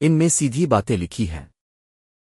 ان میں سیدھی باتیں لکھی ہیں۔